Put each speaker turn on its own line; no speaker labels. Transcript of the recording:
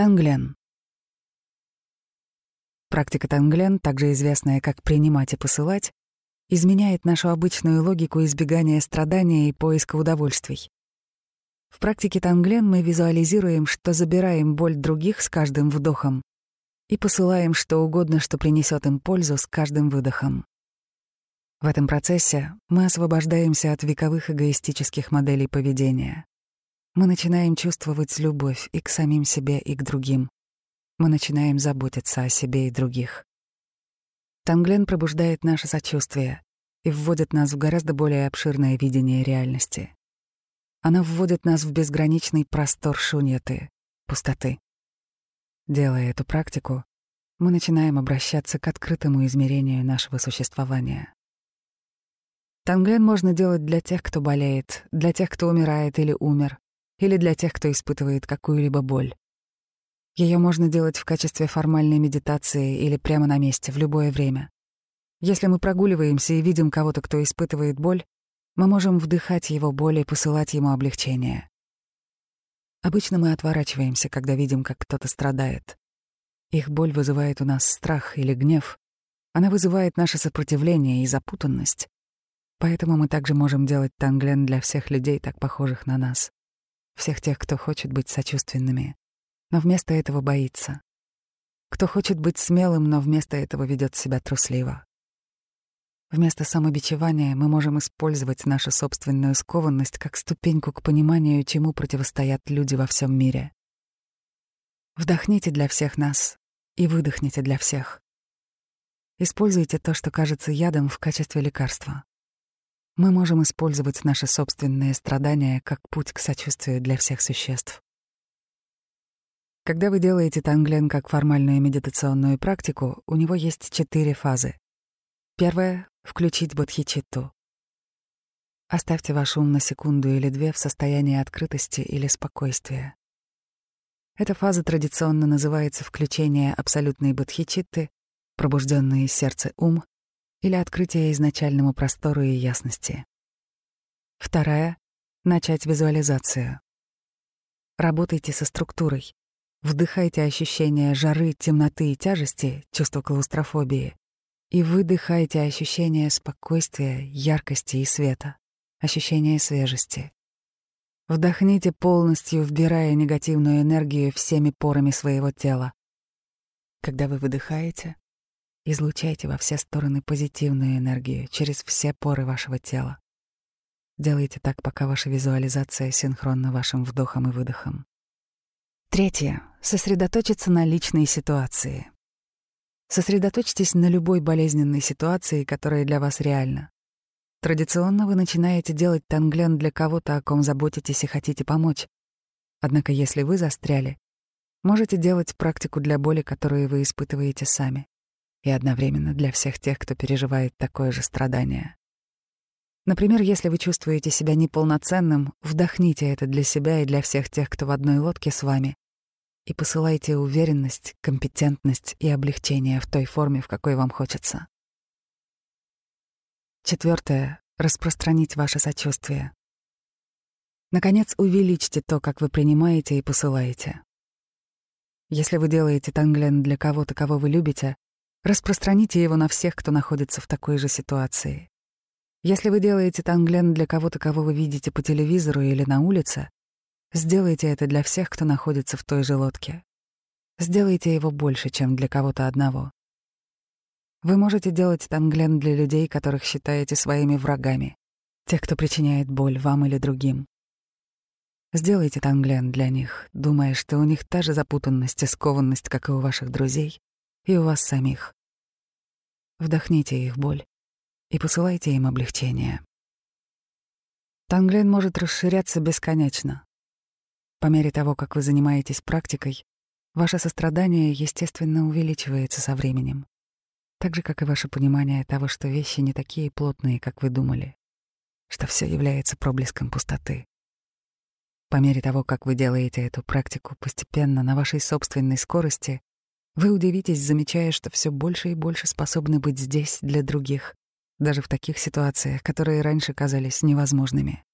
Танглен. Практика Танглен, также известная как «принимать и посылать», изменяет нашу обычную логику избегания страдания и поиска удовольствий. В практике Танглен мы визуализируем, что забираем боль других с каждым вдохом и посылаем что угодно, что принесет им пользу с каждым выдохом. В этом процессе мы освобождаемся от вековых эгоистических моделей поведения. Мы начинаем чувствовать любовь и к самим себе, и к другим. Мы начинаем заботиться о себе и других. Танглен пробуждает наше сочувствие и вводит нас в гораздо более обширное видение реальности. Она вводит нас в безграничный простор шуньяты, пустоты. Делая эту практику, мы начинаем обращаться к открытому измерению нашего существования. Танглен можно делать для тех, кто болеет, для тех, кто умирает или умер, или для тех, кто испытывает какую-либо боль. Ее можно делать в качестве формальной медитации или прямо на месте в любое время. Если мы прогуливаемся и видим кого-то, кто испытывает боль, мы можем вдыхать его боль и посылать ему облегчение. Обычно мы отворачиваемся, когда видим, как кто-то страдает. Их боль вызывает у нас страх или гнев. Она вызывает наше сопротивление и запутанность. Поэтому мы также можем делать танглен для всех людей, так похожих на нас. Всех тех, кто хочет быть сочувственными, но вместо этого боится. Кто хочет быть смелым, но вместо этого ведет себя трусливо. Вместо самобичевания мы можем использовать нашу собственную скованность как ступеньку к пониманию, чему противостоят люди во всем мире. Вдохните для всех нас и выдохните для всех. Используйте то, что кажется ядом, в качестве лекарства. Мы можем использовать наши собственные страдания как путь к сочувствию для всех существ. Когда вы делаете танглен как формальную медитационную практику, у него есть четыре фазы. Первая — включить бодхичитту. Оставьте ваш ум на секунду или две в состоянии открытости или спокойствия. Эта фаза традиционно называется включение абсолютной бодхичитты, пробужденный из сердца ум или открытие изначальному простору и ясности. Вторая — начать визуализацию. Работайте со структурой. Вдыхайте ощущение жары, темноты и тяжести, чувство клаустрофобии, и выдыхайте ощущение спокойствия, яркости и света, ощущение свежести. Вдохните полностью, вбирая негативную энергию всеми порами своего тела. Когда вы выдыхаете, излучайте во все стороны позитивную энергию через все поры вашего тела. Делайте так, пока ваша визуализация синхронна вашим вдохом и выдохом. Третье. Сосредоточиться на личной ситуации. Сосредоточьтесь на любой болезненной ситуации, которая для вас реальна. Традиционно вы начинаете делать танглен для кого-то, о ком заботитесь и хотите помочь. Однако если вы застряли, можете делать практику для боли, которую вы испытываете сами, и одновременно для всех тех, кто переживает такое же страдание. Например, если вы чувствуете себя неполноценным, вдохните это для себя и для всех тех, кто в одной лодке с вами, и посылайте уверенность, компетентность и облегчение в той форме, в какой вам хочется. Четвертое — распространить ваше сочувствие. Наконец, увеличьте то, как вы принимаете и посылаете. Если вы делаете танглен для кого-то, кого вы любите, распространите его на всех, кто находится в такой же ситуации. Если вы делаете танглен для кого-то, кого вы видите по телевизору или на улице, Сделайте это для всех, кто находится в той же лодке. Сделайте его больше, чем для кого-то одного. Вы можете делать танглен для людей, которых считаете своими врагами, тех, кто причиняет боль вам или другим. Сделайте танглен для них, думая, что у них та же запутанность и скованность, как и у ваших друзей, и у вас самих. Вдохните их боль и посылайте им облегчение. Танглен может расширяться бесконечно. По мере того, как вы занимаетесь практикой, ваше сострадание, естественно, увеличивается со временем. Так же, как и ваше понимание того, что вещи не такие плотные, как вы думали, что все является проблеском пустоты. По мере того, как вы делаете эту практику постепенно на вашей собственной скорости, вы удивитесь, замечая, что все больше и больше способны быть здесь для других, даже в таких ситуациях, которые раньше казались невозможными.